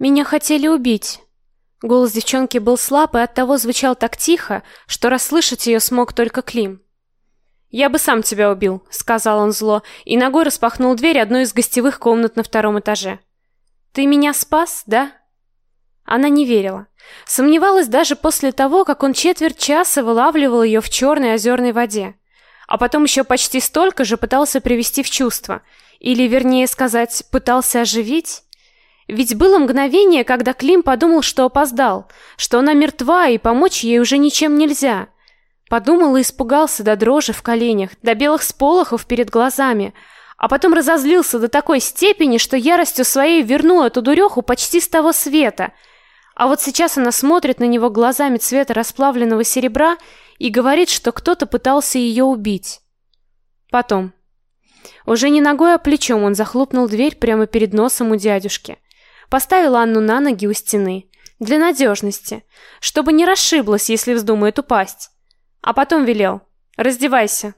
Меня хотели убить. Голос девчонки был слаб и оттого звучал так тихо, что расслышать ее смог только Клим. «Я бы сам тебя убил», — сказал он зло, и ногой распахнул дверь одной из гостевых комнат на втором этаже. «Ты меня спас, да?» Она не верила. Сомневалась даже после того, как он четверть часа вылавливал ее в черной озерной воде. А потом еще почти столько же пытался привести в чувство. Или, вернее сказать, пытался оживить. Ведь было мгновение, когда Клим подумал, что опоздал, что она мертва и помочь ей уже ничем нельзя. Подумал и испугался до дрожи в коленях, до белых сполохов перед глазами, а потом разозлился до такой степени, что яростью своей вернул эту дуреху почти с того света. А вот сейчас она смотрит на него глазами цвета расплавленного серебра и говорит, что кто-то пытался ее убить. Потом. Уже не ногой, а плечом он захлопнул дверь прямо перед носом у дядюшки. Поставил Анну на ноги у стены. Для надежности. Чтобы не расшиблась, если вздумает упасть. А потом велел: "Раздевайся".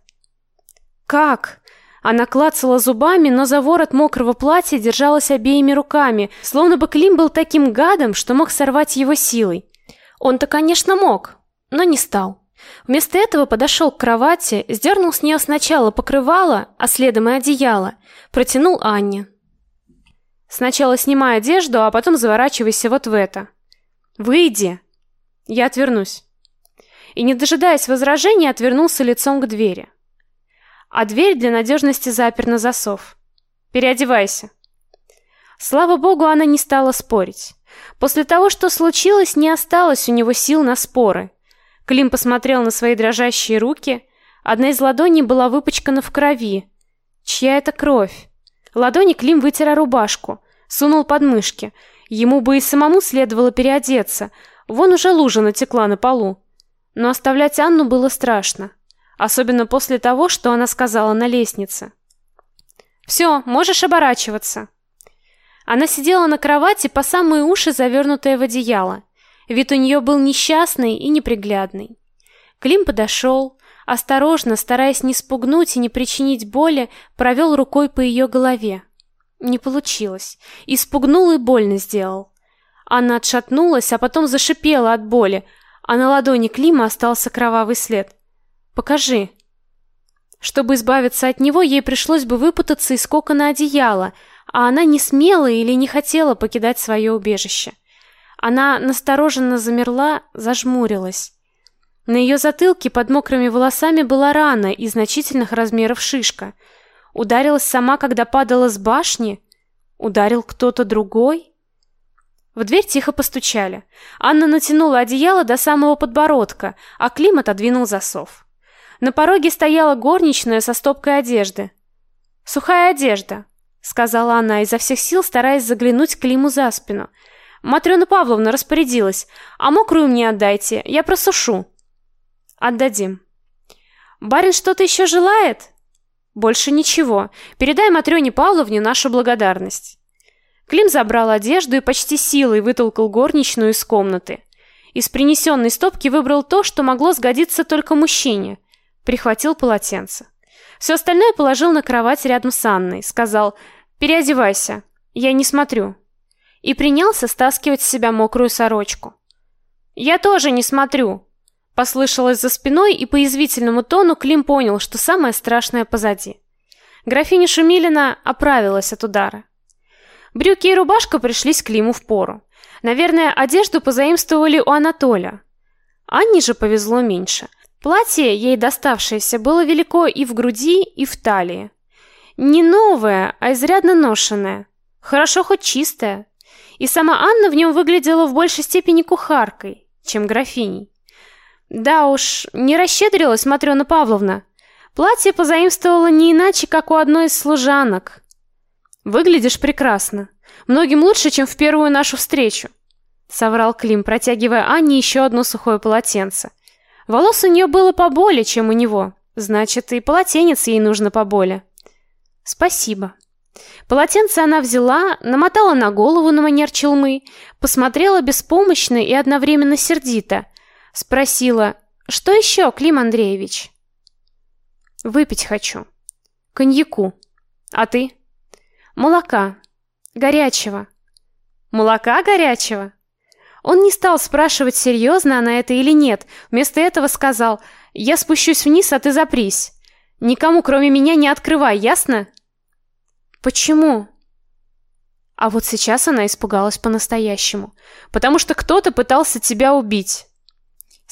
Как? Она клацала зубами, но за ворот мокрого платья держалась обеими руками, словно бы Клим был таким гадом, что мог сорвать его силой. Он-то, конечно, мог, но не стал. Вместо этого подошел к кровати, сдернул с нее сначала покрывало, а следом и одеяло, протянул Анне. Сначала снимай одежду, а потом заворачивайся вот в это. Выйди. Я отвернусь и, не дожидаясь возражений, отвернулся лицом к двери. А дверь для надежности запер на засов. Переодевайся. Слава богу, она не стала спорить. После того, что случилось, не осталось у него сил на споры. Клим посмотрел на свои дрожащие руки. Одна из ладоней была выпачкана в крови. Чья это кровь? Ладони Клим вытер рубашку, сунул под мышки. Ему бы и самому следовало переодеться. Вон уже лужа натекла на полу. Но оставлять Анну было страшно, особенно после того, что она сказала на лестнице. Все, можешь оборачиваться. Она сидела на кровати по самые уши, завернутая в одеяло. Вид у нее был несчастный и неприглядный. Клим подошел, осторожно, стараясь не спугнуть и не причинить боли, провел рукой по ее голове. Не получилось. Испугнул и больно сделал. Она отшатнулась, а потом зашипела от боли, а на ладони Клима остался кровавый след. Покажи. Чтобы избавиться от него, ей пришлось бы выпутаться из кокона одеяла, а она не смела или не хотела покидать свое убежище. Она настороженно замерла, зажмурилась. На ее затылке под мокрыми волосами была рана и значительных размеров шишка. Ударилась сама, когда падала с башни? Ударил кто-то другой? В дверь тихо постучали. Анна натянула одеяло до самого подбородка, а Клим отодвинул засов. На пороге стояла горничная со стопкой одежды. «Сухая одежда», — сказала она, изо всех сил стараясь заглянуть Климу за спину. «Матрена Павловна распорядилась, а мокрую мне отдайте, я просушу». «Отдадим». «Барин что-то еще желает?» «Больше ничего. Передай Матрене Павловне нашу благодарность». Клим забрал одежду и почти силой вытолкал горничную из комнаты. Из принесенной стопки выбрал то, что могло сгодиться только мужчине. Прихватил полотенце. Все остальное положил на кровать рядом с Анной, сказал: "Переодевайся, я не смотрю". И принялся стаскивать с себя мокрую сорочку. "Я тоже не смотрю", послышалось за спиной, и по извивительному тону Клим понял, что самое страшное позади. Графиня Шумилина оправилась от удара. Брюки и рубашка пришлись Климу в пору. Наверное, одежду позаимствовали у Анатолия. Анне же повезло меньше. Платье, ей доставшееся, было велико и в груди, и в талии. Не новое, а изрядно ношенное. Хорошо хоть чистое. И сама Анна в нем выглядела в большей степени кухаркой, чем графиней. Да уж, не расщедрилась Матрёна Павловна. Платье позаимствовала не иначе, как у одной из служанок, Выглядишь прекрасно. Многим лучше, чем в первую нашу встречу, соврал Клим, протягивая Анне еще одно сухое полотенце. Волос у нее было поболее, чем у него. Значит, и полотенец ей нужно поболее. Спасибо. Полотенце она взяла, намотала на голову на манер челмы, посмотрела беспомощно и одновременно сердито, спросила: "Что еще, Клим Андреевич?" "Выпить хочу. Коньяку. А ты?" Молока. Горячего. Молока горячего? Он не стал спрашивать, серьезно она это или нет. Вместо этого сказал: "Я спущусь вниз, а ты запрись. Никому, кроме меня, не открывай, ясно?" Почему? А вот сейчас она испугалась по-настоящему, потому что кто-то пытался тебя убить,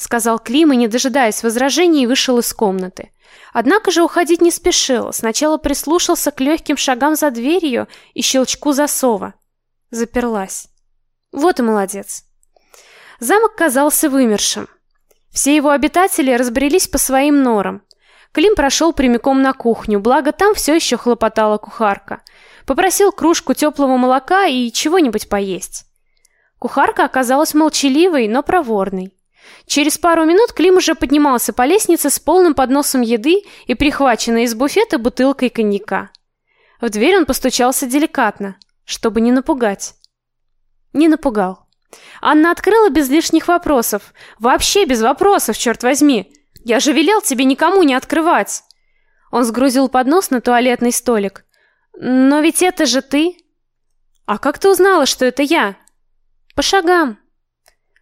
сказал Клим и, не дожидаясь возражений, вышел из комнаты. Однако же уходить не спешил. Сначала прислушался к легким шагам за дверью и щелчку засова. Заперлась. Вот и молодец. Замок казался вымершим. Все его обитатели разбрелись по своим норам. Клим прошел прямиком на кухню, благо там все еще хлопотала кухарка. Попросил кружку теплого молока и чего-нибудь поесть. Кухарка оказалась молчаливой, но проворной. Через пару минут Клим уже поднимался по лестнице с полным подносом еды и прихваченной из буфета бутылкой коньяка. В дверь он постучался деликатно, чтобы не напугать. Не напугал. Анна открыла без лишних вопросов. Вообще без вопросов, черт возьми. Я же велел тебе никому не открывать. Он сгрузил поднос на туалетный столик. Но ведь это же ты. А как ты узнала, что это я? По шагам.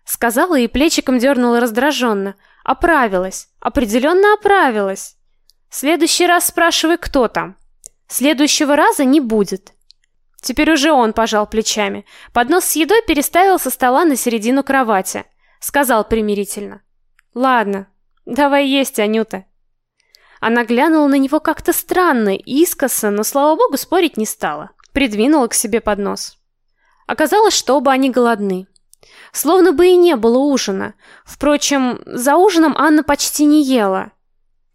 Сказала и плечиком дернула раздраженно. Оправилась. Определенно оправилась. Следующий раз спрашивай, кто там. Следующего раза не будет. Теперь уже он пожал плечами. Поднос с едой переставил со стола на середину кровати. Сказал примирительно. «Ладно, давай есть, Анюта». Она глянула на него как-то странно, искоса, но, слава богу, спорить не стала. Придвинула к себе поднос. Оказалось, что оба они голодны. Словно бы и не было ужина. Впрочем, за ужином Анна почти не ела.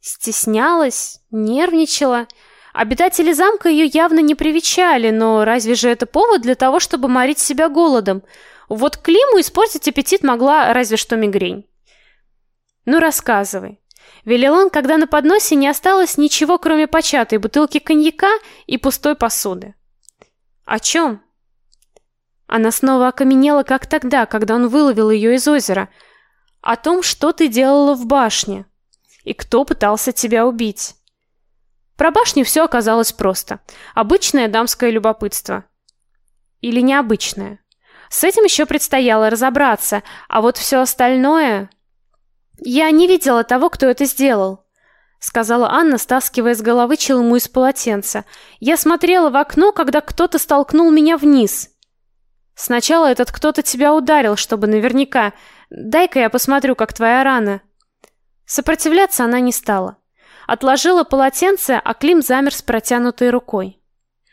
Стеснялась, нервничала. Обитатели замка ее явно не привечали, но разве же это повод для того, чтобы морить себя голодом? Вот Климу испортить аппетит могла разве что мигрень. Ну рассказывай. Велел он, когда на подносе не осталось ничего, кроме початой бутылки коньяка и пустой посуды. О чем? Она снова окаменела, как тогда, когда он выловил ее из озера. О том, что ты делала в башне и кто пытался тебя убить. Про башню все оказалось просто. Обычное дамское любопытство. Или необычное. С этим еще предстояло разобраться, а вот все остальное... Я не видела того, кто это сделал, сказала Анна, стаскивая с головы челму из полотенца. Я смотрела в окно, когда кто-то столкнул меня вниз. Сначала этот кто-то тебя ударил, чтобы наверняка. Дай-ка я посмотрю, как твоя рана. Сопротивляться она не стала. Отложила полотенце, а Клим замер с протянутой рукой.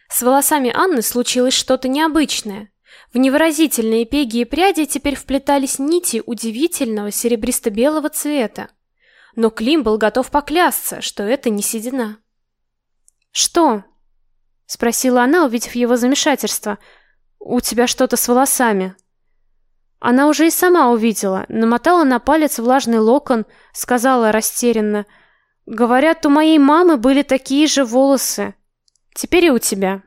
С волосами Анны случилось что-то необычное. В невыразительные пеги и пряди теперь вплетались нити удивительного серебристо-белого цвета. Но Клим был готов поклясться, что это не седина. «Что?» — спросила она, увидев его замешательство — у тебя что-то с волосами. Она уже и сама увидела, намотала на палец влажный локон, сказала растерянно: "Говорят, у моей мамы были такие же волосы. Теперь и у тебя".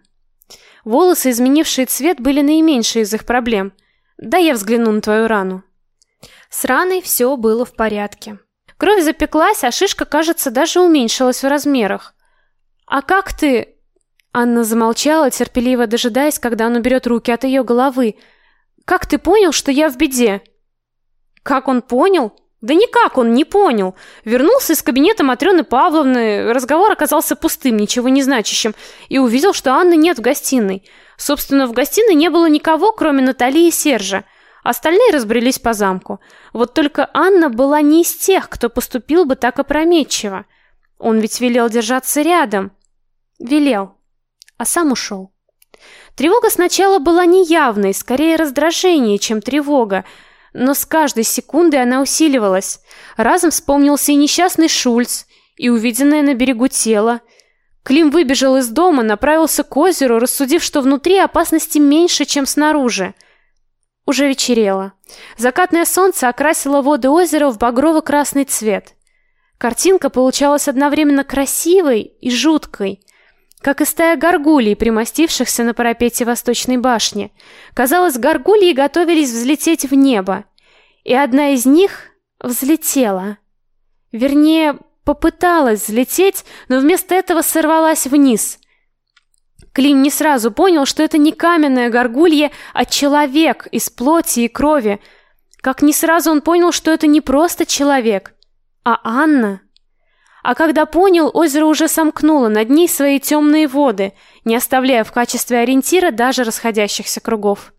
Волосы, изменившие цвет, были наименьшей из их проблем. Да я взгляну на твою рану. С раной все было в порядке. Кровь запеклась, а шишка, кажется, даже уменьшилась в размерах. А как ты Анна замолчала, терпеливо дожидаясь, когда он уберет руки от ее головы. Как ты понял, что я в беде? Как он понял? Да никак он не понял. Вернулся из кабинета Матрёны Павловны, разговор оказался пустым, ничего не значащим, и увидел, что Анны нет в гостиной. Собственно, в гостиной не было никого, кроме Натальи и Сержа. Остальные разбрелись по замку. Вот только Анна была не из тех, кто поступил бы так опрометчиво. Он ведь велел держаться рядом. Велел а сам ушел. Тревога сначала была неявной, скорее раздражение, чем тревога, но с каждой секундой она усиливалась. Разом вспомнился и несчастный Шульц, и увиденное на берегу тело. Клим выбежал из дома, направился к озеру, рассудив, что внутри опасности меньше, чем снаружи. Уже вечерело. Закатное солнце окрасило воды озера в багрово-красный цвет. Картинка получалась одновременно красивой и жуткой как и стая горгулей, примостившихся на парапете восточной башни. Казалось, горгульи готовились взлететь в небо, и одна из них взлетела. Вернее, попыталась взлететь, но вместо этого сорвалась вниз. Клим не сразу понял, что это не каменная горгулья, а человек из плоти и крови. Как не сразу он понял, что это не просто человек, а Анна. А когда понял, озеро уже сомкнуло над ней свои темные воды, не оставляя в качестве ориентира даже расходящихся кругов.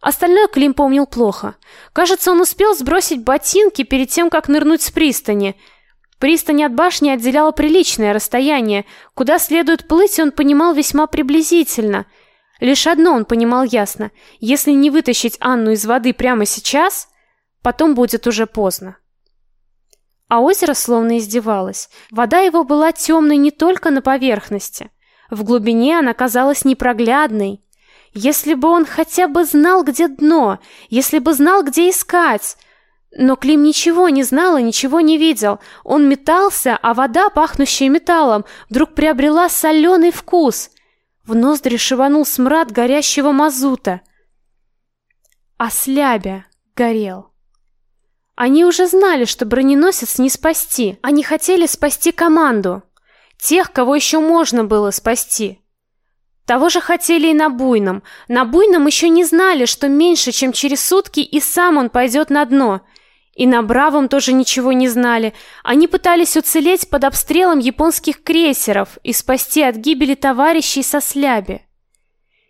Остальное Клим помнил плохо. Кажется, он успел сбросить ботинки перед тем, как нырнуть с пристани. Пристань от башни отделяла приличное расстояние. Куда следует плыть, он понимал весьма приблизительно. Лишь одно он понимал ясно: если не вытащить Анну из воды прямо сейчас, потом будет уже поздно. А озеро словно издевалось. Вода его была темной не только на поверхности. В глубине она казалась непроглядной. Если бы он хотя бы знал, где дно, если бы знал, где искать. Но Клим ничего не знал и ничего не видел. Он метался, а вода, пахнущая металлом, вдруг приобрела соленый вкус. В ноздри шеванул смрад горящего мазута. А слябя горел. Они уже знали, что броненосец не спасти. Они хотели спасти команду. Тех, кого еще можно было спасти. Того же хотели и на Буйном. На Буйном еще не знали, что меньше, чем через сутки и сам он пойдет на дно. И на Бравом тоже ничего не знали. Они пытались уцелеть под обстрелом японских крейсеров и спасти от гибели товарищей со Сляби.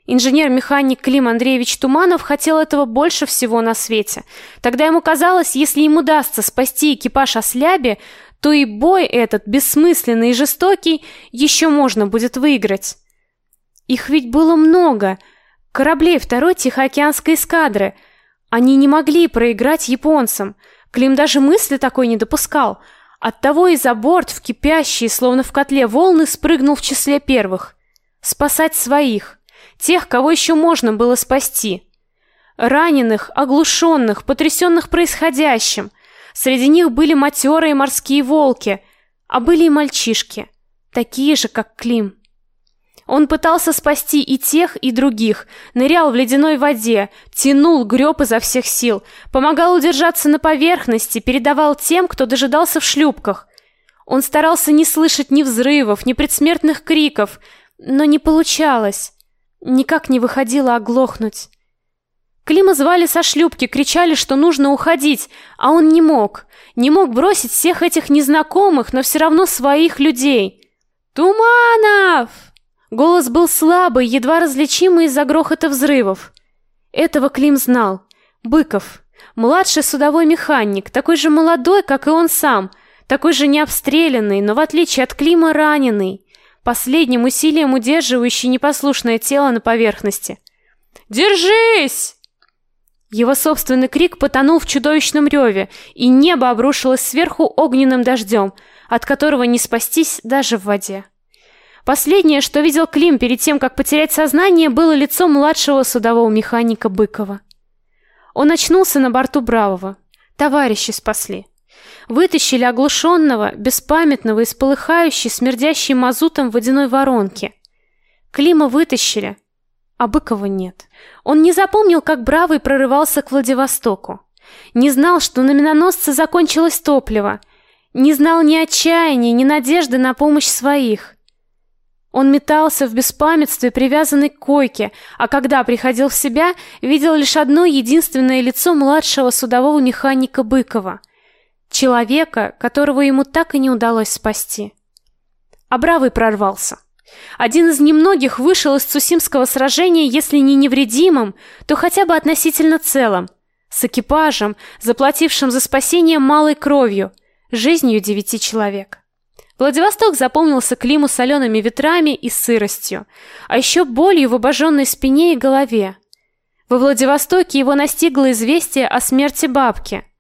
Инженер-механик Клим Андреевич Туманов хотел этого больше всего на свете. Тогда ему казалось, если ему удастся спасти экипаж Осляби, то и бой этот, бессмысленный и жестокий, еще можно будет выиграть. Их ведь было много. Кораблей второй Тихоокеанской эскадры. Они не могли проиграть японцам. Клим даже мысли такой не допускал. Оттого и за борт в кипящие, словно в котле волны, спрыгнул в числе первых. Спасать своих тех, кого еще можно было спасти. Раненых, оглушенных, потрясенных происходящим. Среди них были матерые морские волки, а были и мальчишки, такие же, как Клим. Он пытался спасти и тех, и других, нырял в ледяной воде, тянул, греб изо всех сил, помогал удержаться на поверхности, передавал тем, кто дожидался в шлюпках. Он старался не слышать ни взрывов, ни предсмертных криков, но не получалось. Никак не выходило оглохнуть. Клима звали со шлюпки, кричали, что нужно уходить, а он не мог. Не мог бросить всех этих незнакомых, но все равно своих людей. «Туманов!» Голос был слабый, едва различимый из-за грохота взрывов. Этого Клим знал. Быков. Младший судовой механик, такой же молодой, как и он сам. Такой же необстрелянный, но в отличие от Клима раненый последним усилием удерживающий непослушное тело на поверхности. «Держись!» Его собственный крик потонул в чудовищном реве, и небо обрушилось сверху огненным дождем, от которого не спастись даже в воде. Последнее, что видел Клим перед тем, как потерять сознание, было лицо младшего судового механика Быкова. Он очнулся на борту Бравого. Товарищи спасли. Вытащили оглушенного, беспамятного из полыхающей, смердящей мазутом водяной воронки. Клима вытащили, а Быкова нет. Он не запомнил, как Бравый прорывался к Владивостоку. Не знал, что на миноносце закончилось топливо. Не знал ни отчаяния, ни надежды на помощь своих. Он метался в беспамятстве, привязанный к койке, а когда приходил в себя, видел лишь одно единственное лицо младшего судового механика Быкова — Человека, которого ему так и не удалось спасти. А прорвался. Один из немногих вышел из Цусимского сражения, если не невредимым, то хотя бы относительно целым, с экипажем, заплатившим за спасение малой кровью, жизнью девяти человек. Владивосток запомнился Климу солеными ветрами и сыростью, а еще болью в обожженной спине и голове. Во Владивостоке его настигло известие о смерти бабки –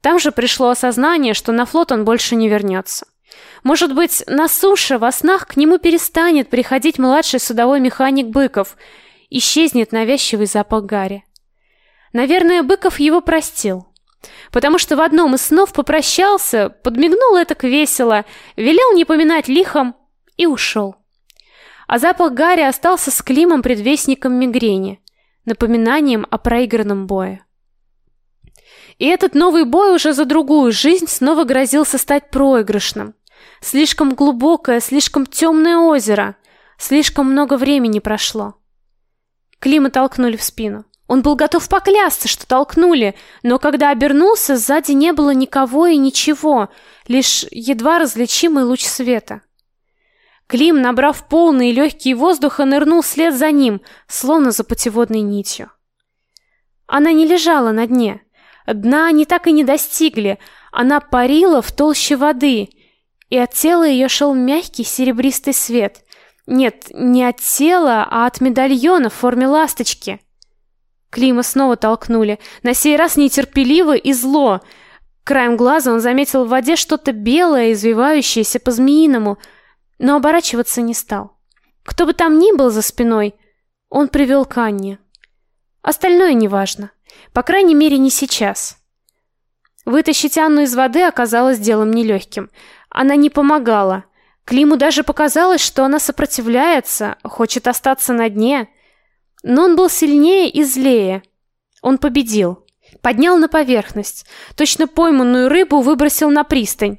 там же пришло осознание, что на флот он больше не вернется. Может быть, на суше во снах к нему перестанет приходить младший судовой механик Быков, исчезнет навязчивый запах гари. Наверное, Быков его простил. Потому что в одном из снов попрощался, подмигнул это весело, велел не поминать лихом и ушел. А запах гари остался с Климом предвестником мигрени, напоминанием о проигранном бое. И этот новый бой уже за другую жизнь снова грозился стать проигрышным. Слишком глубокое, слишком темное озеро, Слишком много времени прошло. Клима толкнули в спину. Он был готов поклясться, что толкнули, но когда обернулся, сзади не было никого и ничего, лишь едва различимый луч света. Клим, набрав полные легкие воздуха, нырнул вслед за ним, словно за путеводной нитью. Она не лежала на дне. Дна они так и не достигли. Она парила в толще воды, и от тела ее шел мягкий серебристый свет. Нет, не от тела, а от медальона в форме ласточки. Клима снова толкнули, на сей раз нетерпеливо и зло. Краем глаза он заметил в воде что-то белое, извивающееся по-змеиному, но оборачиваться не стал. Кто бы там ни был за спиной, он привел к Анне. Остальное неважно. По крайней мере, не сейчас. Вытащить Анну из воды оказалось делом нелегким. Она не помогала. Климу даже показалось, что она сопротивляется, хочет остаться на дне. Но он был сильнее и злее. Он победил. Поднял на поверхность. Точно пойманную рыбу выбросил на пристань.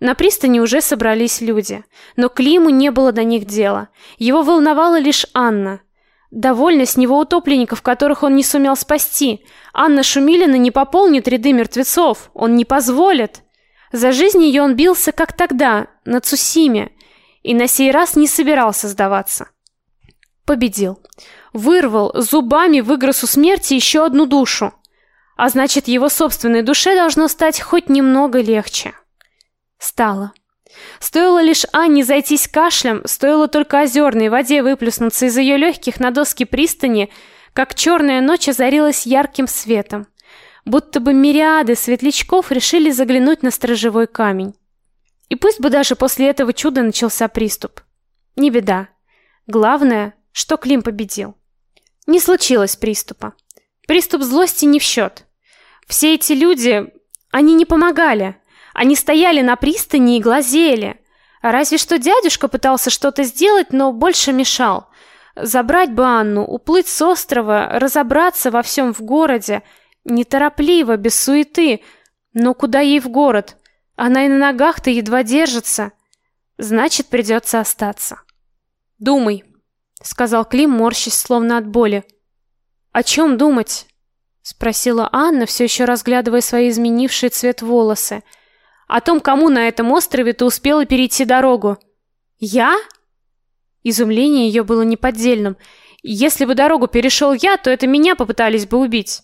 На пристани уже собрались люди, но Климу не было до них дела. Его волновала лишь Анна. Довольно с него утопленников, которых он не сумел спасти. Анна Шумилина не пополнит ряды мертвецов. Он не позволит. За жизнь ее он бился, как тогда, на Цусиме, и на сей раз не собирался сдаваться. Победил. Вырвал, зубами выгрыз у смерти еще одну душу. А значит, его собственной душе должно стать хоть немного легче. Стало. Стоило лишь Анне зайтись кашлем, стоило только озерной воде выплеснуться из ее легких на доски пристани, как черная ночь озарилась ярким светом, будто бы мириады светлячков решили заглянуть на сторожевой камень. И пусть бы даже после этого чуда начался приступ. Не беда. Главное, что Клим победил. Не случилось приступа. Приступ злости не в счет. Все эти люди, они не помогали. Они стояли на пристани и глазели. Разве что дядюшка пытался что-то сделать, но больше мешал. Забрать бы Анну, уплыть с острова, разобраться во всем в городе, неторопливо, без суеты. Но куда ей в город? Она и на ногах-то едва держится. Значит, придется остаться. Думай, сказал Клим, морщась словно от боли. О чем думать? спросила Анна, все еще разглядывая свои изменившие цвет волосы о том, кому на этом острове ты успела перейти дорогу. Я? Изумление ее было неподдельным. Если бы дорогу перешел я, то это меня попытались бы убить.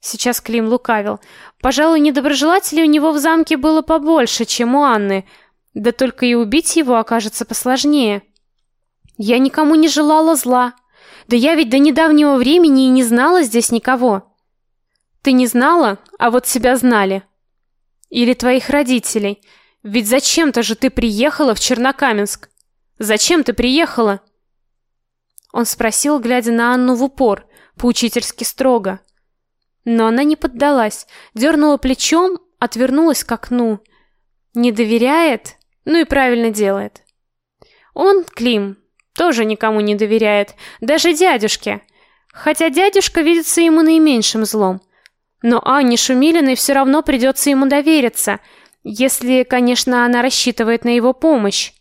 Сейчас Клим лукавил. Пожалуй, недоброжелателей у него в замке было побольше, чем у Анны. Да только и убить его окажется посложнее. Я никому не желала зла. Да я ведь до недавнего времени и не знала здесь никого. Ты не знала, а вот себя знали. Или твоих родителей. Ведь зачем-то же ты приехала в Чернокаменск. Зачем ты приехала? Он спросил, глядя на Анну в упор, поучительски строго. Но она не поддалась, дернула плечом, отвернулась к окну. Не доверяет? Ну и правильно делает. Он, Клим, тоже никому не доверяет, даже дядюшке. Хотя дядюшка видится ему наименьшим злом. Но Анне Шумилиной все равно придется ему довериться, если, конечно, она рассчитывает на его помощь.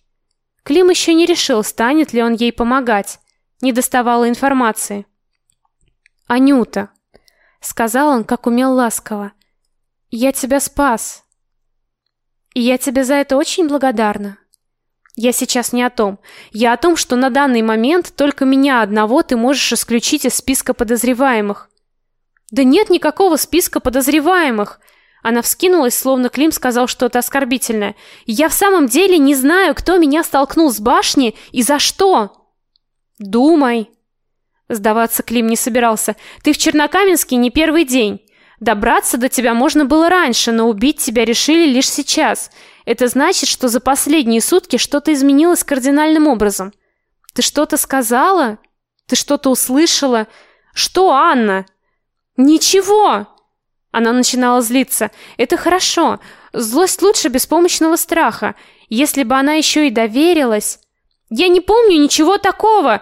Клим еще не решил, станет ли он ей помогать. Не доставало информации. Анюта, сказал он, как умел ласково. Я тебя спас. И я тебе за это очень благодарна. Я сейчас не о том. Я о том, что на данный момент только меня одного ты можешь исключить из списка подозреваемых. Да нет никакого списка подозреваемых. Она вскинулась, словно Клим сказал что-то оскорбительное. Я в самом деле не знаю, кто меня столкнул с башни и за что. Думай. Сдаваться Клим не собирался. Ты в Чернокаменске не первый день. Добраться до тебя можно было раньше, но убить тебя решили лишь сейчас. Это значит, что за последние сутки что-то изменилось кардинальным образом. Ты что-то сказала? Ты что-то услышала? Что, Анна? Ничего. Она начинала злиться. Это хорошо. Злость лучше беспомощного страха. Если бы она еще и доверилась. Я не помню ничего такого.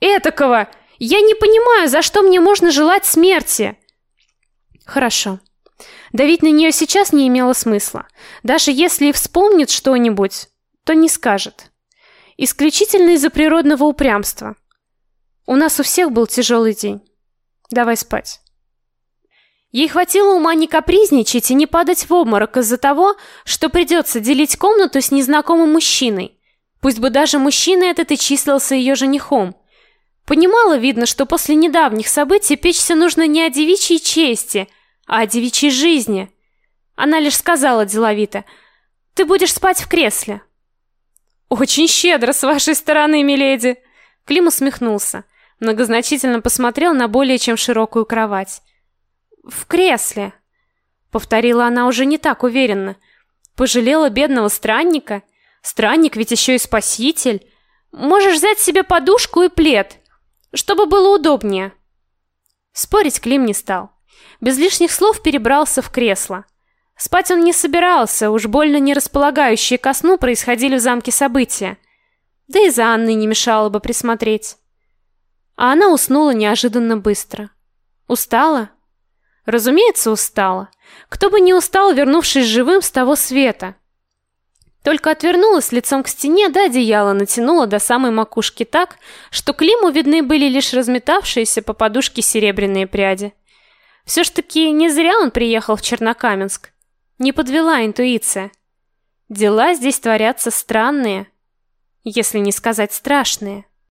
Этакого. Я не понимаю, за что мне можно желать смерти. Хорошо. Давить на нее сейчас не имело смысла. Даже если и вспомнит что-нибудь, то не скажет. исключительно из-за природного упрямства. У нас у всех был тяжелый день. Давай спать. Ей хватило ума не капризничать и не падать в обморок из-за того, что придется делить комнату с незнакомым мужчиной. Пусть бы даже мужчина этот и числился ее женихом. Понимала, видно, что после недавних событий печься нужно не о девичьей чести, а о девичьей жизни. Она лишь сказала деловито, «Ты будешь спать в кресле». «Очень щедро с вашей стороны, миледи!» Клим усмехнулся, многозначительно посмотрел на более чем широкую кровать. «В кресле», — повторила она уже не так уверенно. «Пожалела бедного странника? Странник ведь еще и спаситель. Можешь взять себе подушку и плед, чтобы было удобнее». Спорить Клим не стал. Без лишних слов перебрался в кресло. Спать он не собирался, уж больно не располагающие ко сну происходили в замке события. Да и за Анной не мешало бы присмотреть. А она уснула неожиданно быстро. Устала? Разумеется, устала. Кто бы не устал, вернувшись живым с того света. Только отвернулась лицом к стене, да одеяло натянула до самой макушки так, что Климу видны были лишь разметавшиеся по подушке серебряные пряди. Все ж таки не зря он приехал в Чернокаменск. Не подвела интуиция. Дела здесь творятся странные, если не сказать страшные.